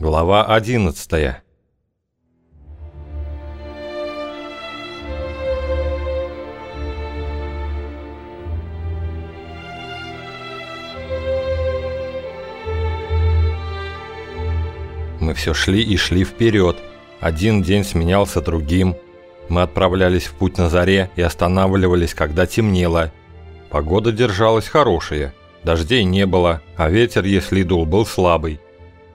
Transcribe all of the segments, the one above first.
Глава 11 Мы все шли и шли вперед. Один день сменялся другим. Мы отправлялись в путь на заре и останавливались, когда темнело. Погода держалась хорошая. Дождей не было, а ветер, если дул, был слабый.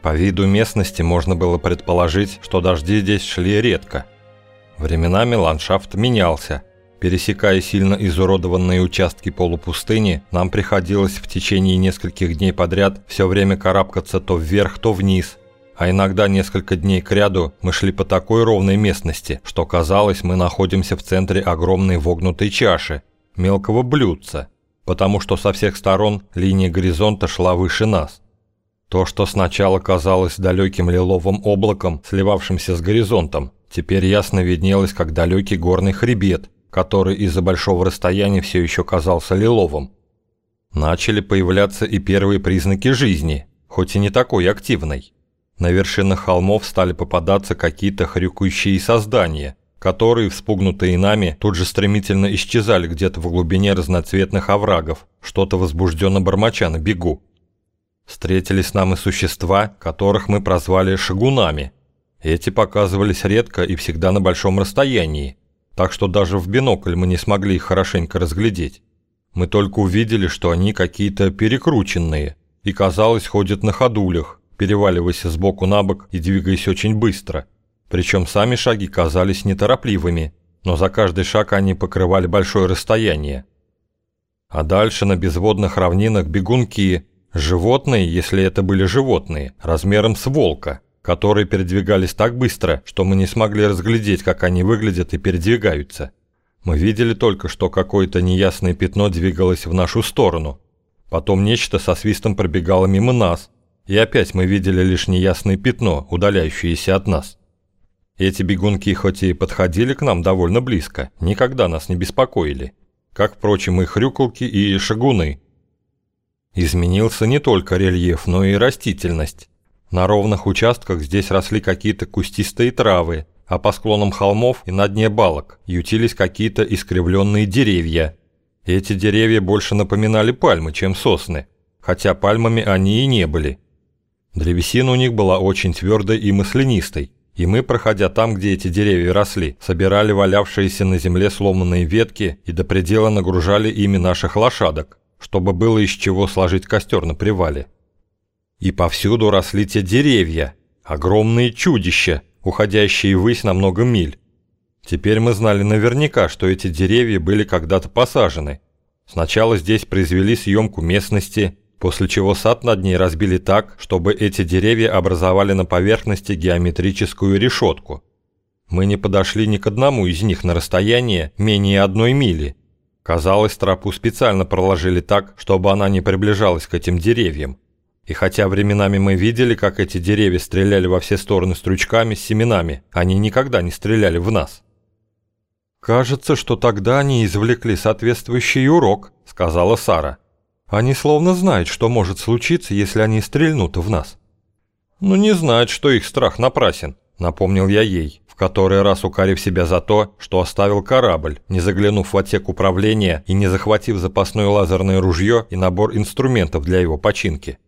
По виду местности можно было предположить, что дожди здесь шли редко. Временами ландшафт менялся. Пересекая сильно изуродованные участки полупустыни, нам приходилось в течение нескольких дней подряд все время карабкаться то вверх, то вниз. А иногда несколько дней кряду мы шли по такой ровной местности, что казалось, мы находимся в центре огромной вогнутой чаши, мелкого блюдца, потому что со всех сторон линия горизонта шла выше нас. То, что сначала казалось далеким лиловым облаком, сливавшимся с горизонтом, теперь ясно виднелось как далекий горный хребет, который из-за большого расстояния все еще казался лиловым. Начали появляться и первые признаки жизни, хоть и не такой активной. На вершинах холмов стали попадаться какие-то хрюкающие создания, которые, вспугнутые нами, тут же стремительно исчезали где-то в глубине разноцветных оврагов, что-то возбужденно бормоча на бегу. Встретились нам и существа, которых мы прозвали шагунами. Эти показывались редко и всегда на большом расстоянии, так что даже в бинокль мы не смогли их хорошенько разглядеть. Мы только увидели, что они какие-то перекрученные и, казалось, ходят на ходулях, переваливаясь с боку на бок и двигаясь очень быстро. Причем сами шаги казались неторопливыми, но за каждый шаг они покрывали большое расстояние. А дальше на безводных равнинах бегунки, Животные, если это были животные, размером с волка, которые передвигались так быстро, что мы не смогли разглядеть, как они выглядят и передвигаются. Мы видели только, что какое-то неясное пятно двигалось в нашу сторону. Потом нечто со свистом пробегало мимо нас, и опять мы видели лишь неясное пятно, удаляющееся от нас. Эти бегунки хоть и подходили к нам довольно близко, никогда нас не беспокоили, как, впрочем, и хрюкалки, и шагуны, Изменился не только рельеф, но и растительность. На ровных участках здесь росли какие-то кустистые травы, а по склонам холмов и на дне балок ютились какие-то искривленные деревья. Эти деревья больше напоминали пальмы, чем сосны, хотя пальмами они и не были. Древесина у них была очень твердой и маслянистой, и мы, проходя там, где эти деревья росли, собирали валявшиеся на земле сломанные ветки и до предела нагружали ими наших лошадок чтобы было из чего сложить костер на привале. И повсюду росли те деревья, огромные чудища, уходящие ввысь на много миль. Теперь мы знали наверняка, что эти деревья были когда-то посажены. Сначала здесь произвели съемку местности, после чего сад над ней разбили так, чтобы эти деревья образовали на поверхности геометрическую решетку. Мы не подошли ни к одному из них на расстояние менее одной мили – Казалось, тропу специально проложили так, чтобы она не приближалась к этим деревьям. И хотя временами мы видели, как эти деревья стреляли во все стороны стручками с семенами, они никогда не стреляли в нас. «Кажется, что тогда они извлекли соответствующий урок», — сказала Сара. «Они словно знают, что может случиться, если они стрельнут в нас». «Ну не знают, что их страх напрасен», — напомнил я ей в который раз укорив себя за то, что оставил корабль, не заглянув в отсек управления и не захватив запасное лазерное ружье и набор инструментов для его починки.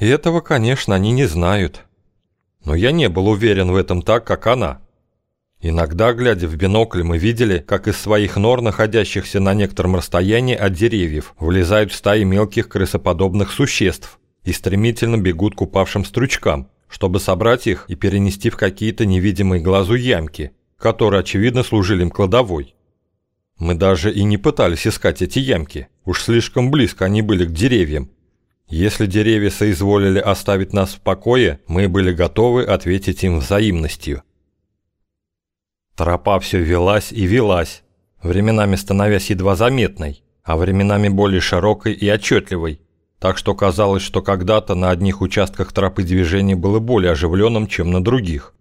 И этого, конечно, они не знают. Но я не был уверен в этом так, как она. Иногда, глядя в бинокль, мы видели, как из своих нор, находящихся на некотором расстоянии от деревьев, вылезают стаи мелких крысоподобных существ и стремительно бегут к упавшим стручкам, чтобы собрать их и перенести в какие-то невидимые глазу ямки, которые, очевидно, служили им кладовой. Мы даже и не пытались искать эти ямки, уж слишком близко они были к деревьям. Если деревья соизволили оставить нас в покое, мы были готовы ответить им взаимностью. Тропа все велась и велась, временами становясь едва заметной, а временами более широкой и отчетливой, так что казалось, что когда-то на одних участках тропы движения было более оживленным, чем на других.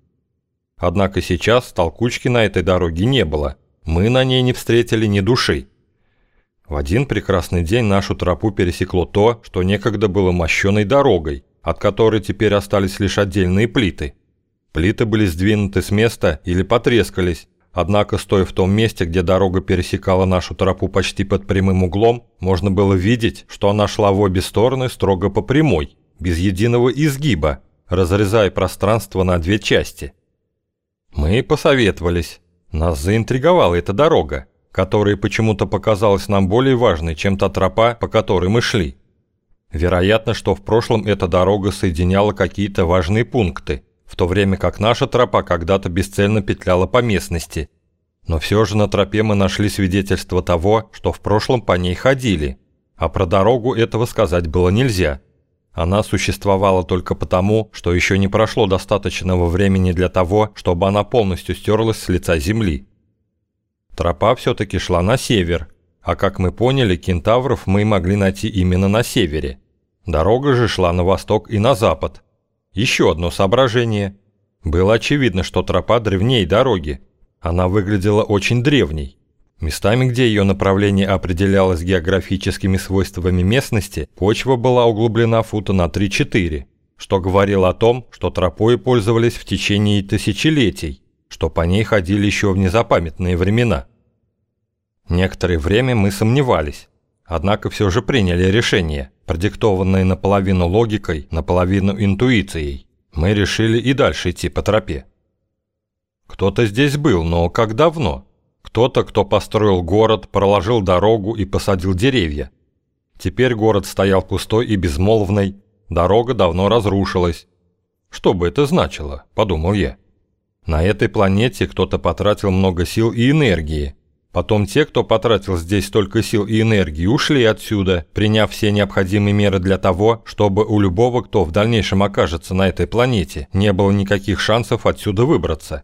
Однако сейчас толкучки на этой дороге не было, мы на ней не встретили ни души. В один прекрасный день нашу тропу пересекло то, что некогда было мощеной дорогой, от которой теперь остались лишь отдельные плиты. Плиты были сдвинуты с места или потрескались, однако, стоя в том месте, где дорога пересекала нашу тропу почти под прямым углом, можно было видеть, что она шла в обе стороны строго по прямой, без единого изгиба, разрезая пространство на две части. Мы посоветовались. Нас заинтриговала эта дорога, которая почему-то показалась нам более важной, чем та тропа, по которой мы шли. Вероятно, что в прошлом эта дорога соединяла какие-то важные пункты, в то время как наша тропа когда-то бесцельно петляла по местности. Но все же на тропе мы нашли свидетельство того, что в прошлом по ней ходили, а про дорогу этого сказать было нельзя – она существовала только потому, что еще не прошло достаточного времени для того, чтобы она полностью стерлась с лица Земли. Тропа все-таки шла на север, а как мы поняли, кентавров мы могли найти именно на севере. Дорога же шла на восток и на запад. Еще одно соображение. Было очевидно, что тропа древней дороги. Она выглядела очень древней. Местами, где ее направление определялось географическими свойствами местности, почва была углублена фута на 3-4, что говорило о том, что тропой пользовались в течение тысячелетий, что по ней ходили еще в незапамятные времена. Некоторое время мы сомневались, однако все же приняли решение, продиктованное наполовину логикой, наполовину интуицией. Мы решили и дальше идти по тропе. Кто-то здесь был, но как давно? Кто-то, кто построил город, проложил дорогу и посадил деревья. Теперь город стоял пустой и безмолвный, дорога давно разрушилась. Что бы это значило, подумал я. На этой планете кто-то потратил много сил и энергии. Потом те, кто потратил здесь столько сил и энергии, ушли отсюда, приняв все необходимые меры для того, чтобы у любого, кто в дальнейшем окажется на этой планете, не было никаких шансов отсюда выбраться.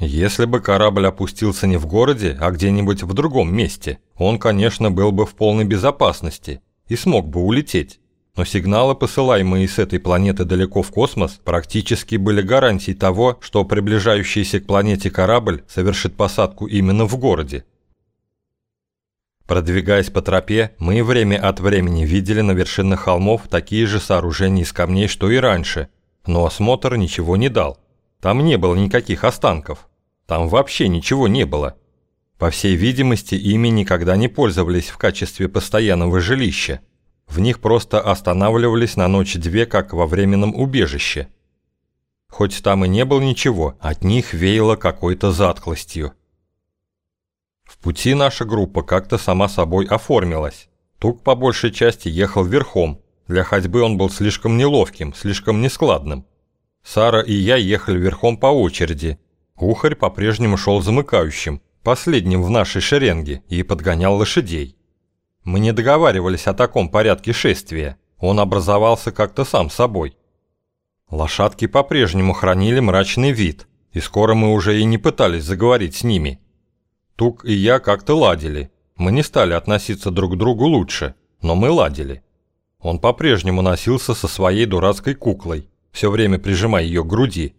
Если бы корабль опустился не в городе, а где-нибудь в другом месте, он, конечно, был бы в полной безопасности и смог бы улететь. Но сигналы, посылаемые с этой планеты далеко в космос, практически были гарантией того, что приближающийся к планете корабль совершит посадку именно в городе. Продвигаясь по тропе, мы время от времени видели на вершинах холмов такие же сооружения из камней, что и раньше, но осмотр ничего не дал. Там не было никаких останков. Там вообще ничего не было. По всей видимости, ими никогда не пользовались в качестве постоянного жилища. В них просто останавливались на ночь-две, как во временном убежище. Хоть там и не было ничего, от них веяло какой-то затклостью. В пути наша группа как-то сама собой оформилась. Тук по большей части ехал верхом. Для ходьбы он был слишком неловким, слишком нескладным. Сара и я ехали верхом по очереди, Кухарь по-прежнему шел замыкающим, последним в нашей шеренге, и подгонял лошадей. Мы не договаривались о таком порядке шествия, он образовался как-то сам собой. Лошадки по-прежнему хранили мрачный вид, и скоро мы уже и не пытались заговорить с ними. Тук и я как-то ладили, мы не стали относиться друг к другу лучше, но мы ладили. Он по-прежнему носился со своей дурацкой куклой, все время прижимая ее к груди,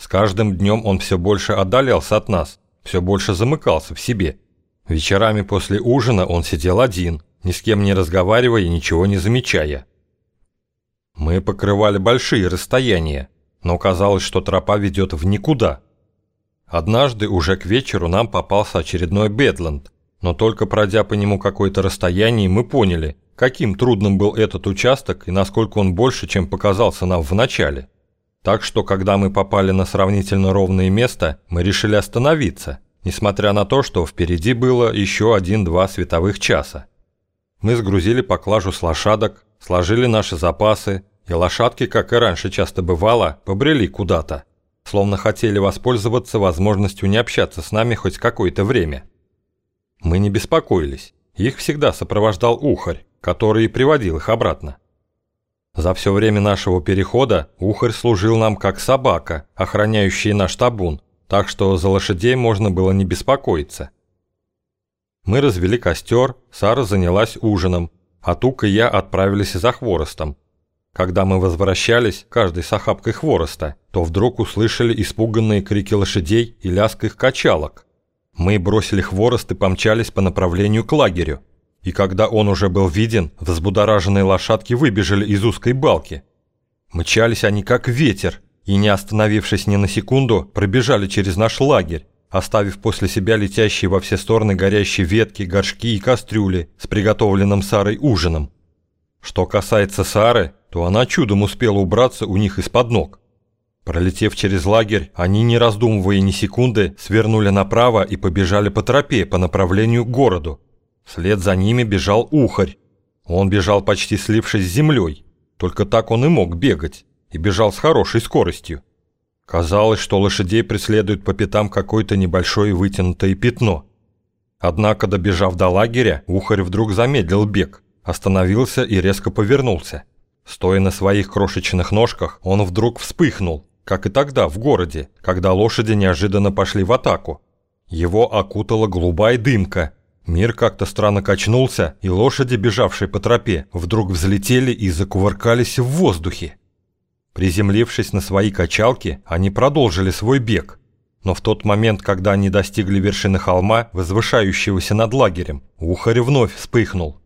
с каждым днем он все больше отдалялся от нас, все больше замыкался в себе. Вечерами после ужина он сидел один, ни с кем не разговаривая и ничего не замечая. Мы покрывали большие расстояния, но казалось, что тропа ведет в никуда. Однажды уже к вечеру нам попался очередной Бедланд, но только пройдя по нему какое-то расстояние, мы поняли, каким трудным был этот участок и насколько он больше, чем показался нам в начале. Так что, когда мы попали на сравнительно ровное место, мы решили остановиться, несмотря на то, что впереди было еще один-два световых часа. Мы сгрузили поклажу с лошадок, сложили наши запасы, и лошадки, как и раньше часто бывало, побрели куда-то, словно хотели воспользоваться возможностью не общаться с нами хоть какое-то время. Мы не беспокоились, их всегда сопровождал ухарь, который и приводил их обратно. За все время нашего перехода Ухарь служил нам как собака, охраняющая наш табун, так что за лошадей можно было не беспокоиться. Мы развели костер, Сара занялась ужином, а Тук и я отправились за хворостом. Когда мы возвращались, каждый с охапкой хвороста, то вдруг услышали испуганные крики лошадей и лязг их качалок. Мы бросили хворост и помчались по направлению к лагерю. И когда он уже был виден, взбудораженные лошадки выбежали из узкой балки. Мчались они как ветер, и, не остановившись ни на секунду, пробежали через наш лагерь, оставив после себя летящие во все стороны горящие ветки, горшки и кастрюли с приготовленным Сарой ужином. Что касается Сары, то она чудом успела убраться у них из-под ног. Пролетев через лагерь, они, не раздумывая ни секунды, свернули направо и побежали по тропе по направлению к городу. Вслед за ними бежал Ухарь. Он бежал почти слившись с землей. Только так он и мог бегать. И бежал с хорошей скоростью. Казалось, что лошадей преследует по пятам какое-то небольшое вытянутое пятно. Однако, добежав до лагеря, Ухарь вдруг замедлил бег, остановился и резко повернулся. Стоя на своих крошечных ножках, он вдруг вспыхнул, как и тогда в городе, когда лошади неожиданно пошли в атаку. Его окутала голубая дымка. Мир как-то странно качнулся, и лошади, бежавшие по тропе, вдруг взлетели и закувыркались в воздухе. Приземлившись на свои качалки, они продолжили свой бег. Но в тот момент, когда они достигли вершины холма, возвышающегося над лагерем, ухарь вновь вспыхнул.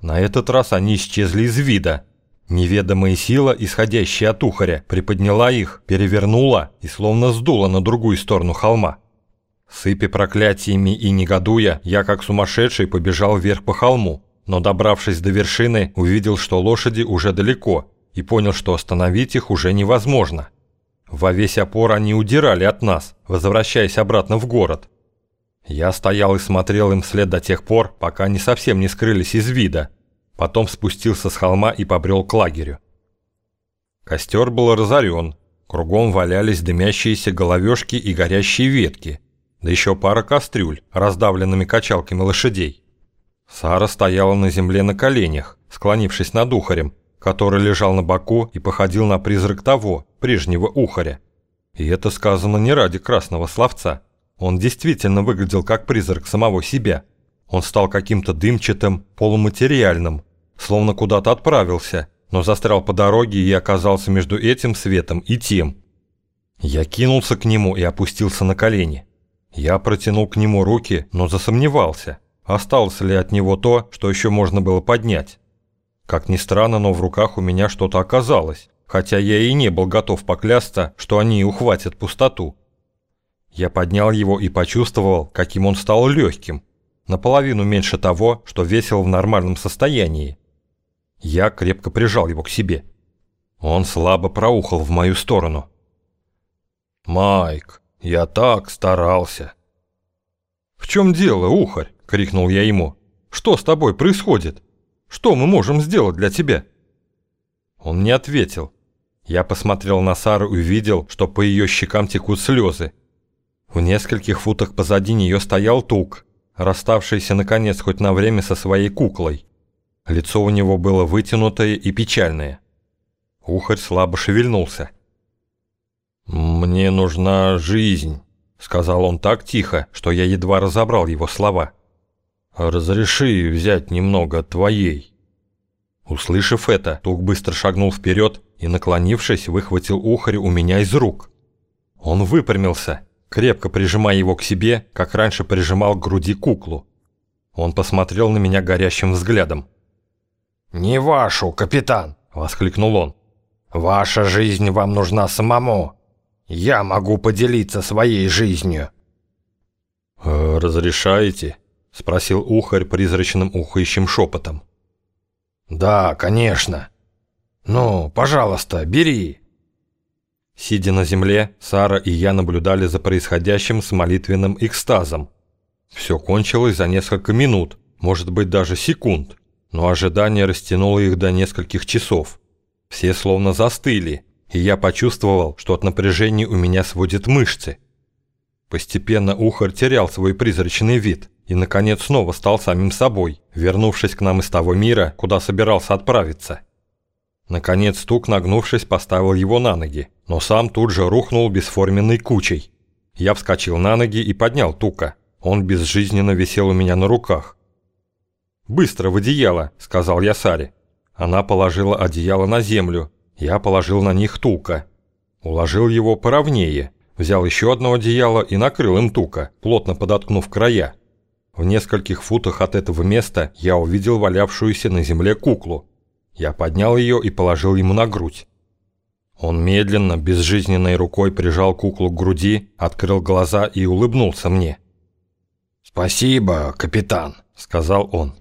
На этот раз они исчезли из вида, Неведомая сила, исходящая от ухаря, приподняла их, перевернула и словно сдула на другую сторону холма. Сыпи проклятиями и негодуя, я как сумасшедший побежал вверх по холму, но добравшись до вершины, увидел, что лошади уже далеко, и понял, что остановить их уже невозможно. Во весь опор они удирали от нас, возвращаясь обратно в город. Я стоял и смотрел им вслед до тех пор, пока они совсем не скрылись из вида, Потом спустился с холма и побрел к лагерю. Костер был разорен, кругом валялись дымящиеся головешки и горящие ветки, да еще пара кастрюль, раздавленными качалками лошадей. Сара стояла на земле на коленях, склонившись над ухарем, который лежал на боку и походил на призрак того, прежнего ухаря. И это сказано не ради красного словца. Он действительно выглядел как призрак самого себя – он стал каким-то дымчатым, полуматериальным, словно куда-то отправился, но застрял по дороге и оказался между этим светом и тем. Я кинулся к нему и опустился на колени. Я протянул к нему руки, но засомневался, осталось ли от него то, что еще можно было поднять. Как ни странно, но в руках у меня что-то оказалось, хотя я и не был готов поклясться, что они ухватят пустоту. Я поднял его и почувствовал, каким он стал легким, наполовину меньше того, что весил в нормальном состоянии. Я крепко прижал его к себе. Он слабо проухал в мою сторону. «Майк, я так старался!» «В чем дело, ухарь?» — крикнул я ему. «Что с тобой происходит? Что мы можем сделать для тебя?» Он не ответил. Я посмотрел на Сару и увидел, что по ее щекам текут слезы. В нескольких футах позади нее стоял Тук, расставшийся наконец хоть на время со своей куклой. Лицо у него было вытянутое и печальное. Ухарь слабо шевельнулся. «Мне нужна жизнь», — сказал он так тихо, что я едва разобрал его слова. «Разреши взять немного твоей». Услышав это, Тук быстро шагнул вперед и, наклонившись, выхватил ухарь у меня из рук. Он выпрямился крепко прижимая его к себе, как раньше прижимал к груди куклу. Он посмотрел на меня горящим взглядом. «Не вашу, капитан!» – воскликнул он. «Ваша жизнь вам нужна самому. Я могу поделиться своей жизнью». «Э, «Разрешаете?» – спросил ухарь призрачным ухающим шепотом. «Да, конечно. Ну, пожалуйста, бери». Сидя на земле, Сара и я наблюдали за происходящим с молитвенным экстазом. Все кончилось за несколько минут, может быть даже секунд, но ожидание растянуло их до нескольких часов. Все словно застыли, и я почувствовал, что от напряжения у меня сводят мышцы. Постепенно Ухарь терял свой призрачный вид и, наконец, снова стал самим собой, вернувшись к нам из того мира, куда собирался отправиться. Наконец Тук, нагнувшись, поставил его на ноги, но сам тут же рухнул бесформенной кучей. Я вскочил на ноги и поднял Тука. Он безжизненно висел у меня на руках. «Быстро в одеяло», — сказал я Саре. Она положила одеяло на землю. Я положил на них Тука. Уложил его поровнее, взял еще одно одеяло и накрыл им Тука, плотно подоткнув края. В нескольких футах от этого места я увидел валявшуюся на земле куклу. Я поднял ее и положил ему на грудь. Он медленно, безжизненной рукой прижал куклу к груди, открыл глаза и улыбнулся мне. «Спасибо, капитан», — сказал он.